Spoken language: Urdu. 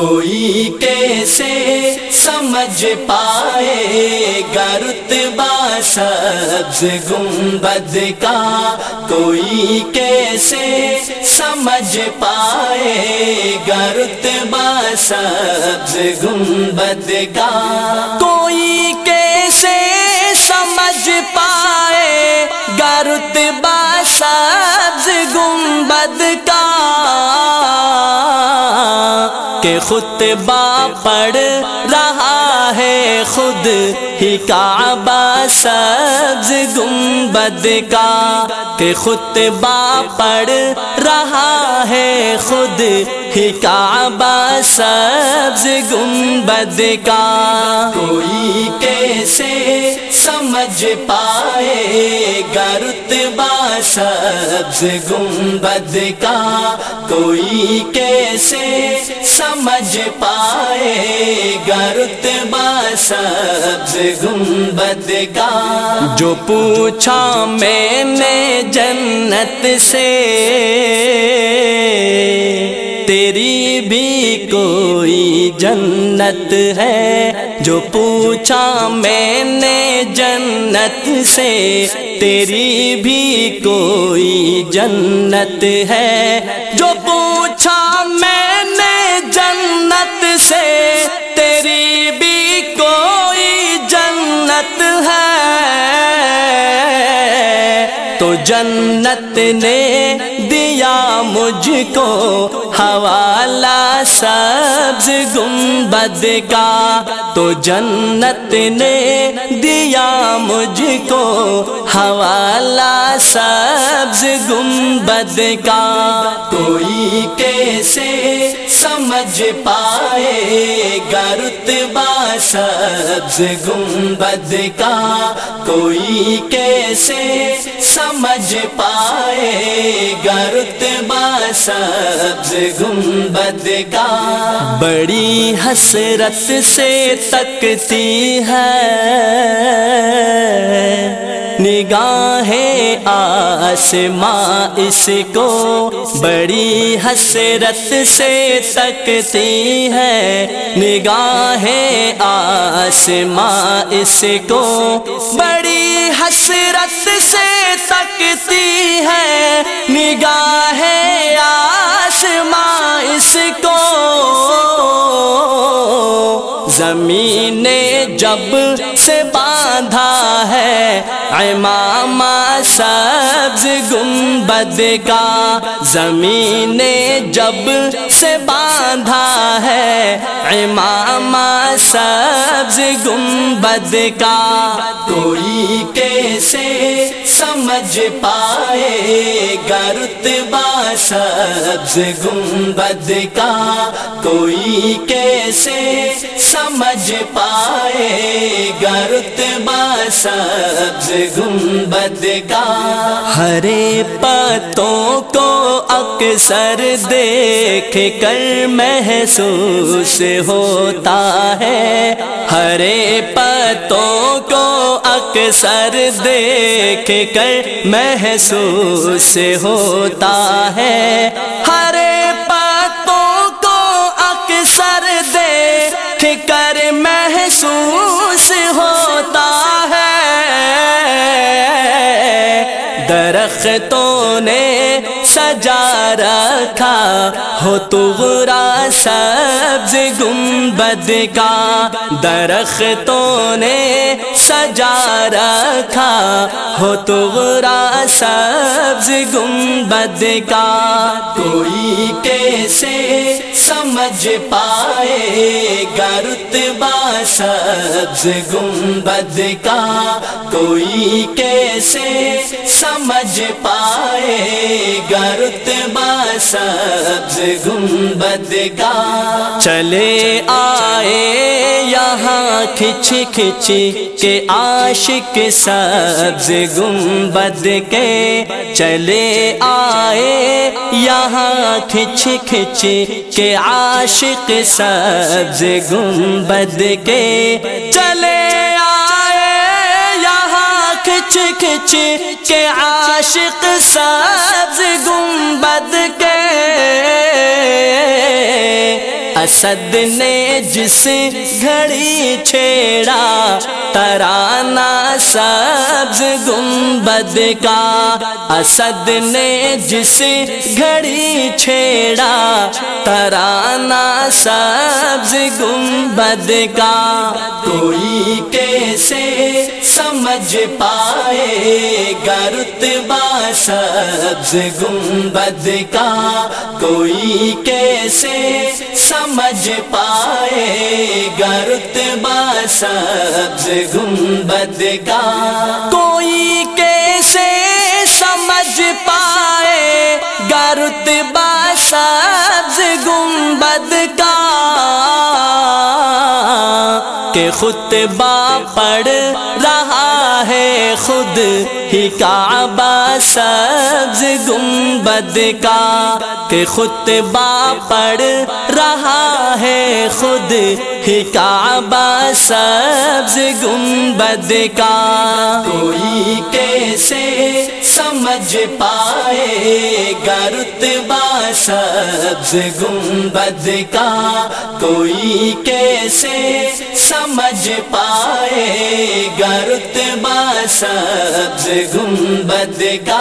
کوئی کیسے سمجھ پائے گرتبا سبز گنبد کا؟ کوئی کیسے سمجھ پائے گرتبا سبز گنبد کا؟ کوئی کیسے سمجھ پائے گرتبا سبز گنبد کا؟ کہ خطبہ پڑھ رہا ہے خود ہی کعبہ سبز گنبد کا کہ خطبہ پڑھ رہا ہے خود ہی کعبہ سبز گنبد کا کوئی کیسے سمجھ پائے گرتبا سبز گنبد کا کوئی کیسے سمجھ پائے گرتبا سبز گنبد کا جو پوچھا میں نے جنت سے تیری بھی کوئی جنت ہے جو پوچھا میں نے جنت سے، تیری بھی کوئی جنت ہے۔ جو پوچھا میں نے جنت سے، تیری بھی کوئی تو جنت نے دیا مجھ کو حوالہ سبز گنبد کا۔ تو جنت نے دیا مجھ کو حوالہ سبز گنبد کا۔ کوئی کیسے سمجھ پائے گرتبا سبز گنبد کا کوئی کیسے سمجھ پائے گرتبا سبز گنبد کا بڑی حسرت سے تکتی ہے نگاہیں آسماں اس کو بڑی حسرت سے تکتی ہے نگاہیں آسماں اس کو بڑی حسرت سے تکتی ہے نگاہیں آسماں اس کو زمین جب سے ہے سبز گنبد کا زمین جب سے باندھا ہے۔ امام سبز گنبد کا، کوئی کیسے سمجھ پائے گرتبا سبز گنبد کا کوئی کیسے سمجھ پائے گرتبا سبز گنبد کا ہرے پتوں کو اکثر دیکھ کر محسوس ہوتا ہے ہرے پتوں کو اکثر دیکھ کر محسوس ہوتا ہے۔ ہرے پتوں کو اکثر دیکھ کر محسوس ہوتا ہے۔ درختوں نے سجا رکھا ہو تو سبز گنبد کا۔ درختوں نے سجا رکھا ہو تو غرا سبز گنبد کا۔ کوئی کیسے سمجھ پائے گرتبا سبز گنبد کا؟ کوئی کیسے سمجھ پائے گرتبا سبز گنبد کا؟ چلے آئے یہاں کھچ کھچ کے عاشق سبز گنبد کے چلے آئے۔ یہاں کھچ کھچ کے عاشق سبز گنبد کے چلے آئے۔ یہاں کھچ کھچ کے عاشق سبز گنبد اسد نے جس گھڑی چھیڑا ترانا سبز گنبد کا۔ اسد نے جس گھڑی چھیڑا ترانا سبز گنبد کا۔ کوئی کیسے سمجھ پائے گرت سبز گنبد کا کوئی کیسے سمجھ پائے گرت سبز گنبد کا کوئی کیسے سمجھ پائے گرت سبز گنبد کا کہ خطبہ پڑھ خود ہی کعبہ سبز گنبد کا کہ خطبہ پڑھ رہا ہے خود کعبہ سبز گنبد کا۔ کوئی کیسے سمجھ پائے گرت سبز گنبد کا؟ کوئی کیسے سمجھ پائے گرت سبز گنبد کا؟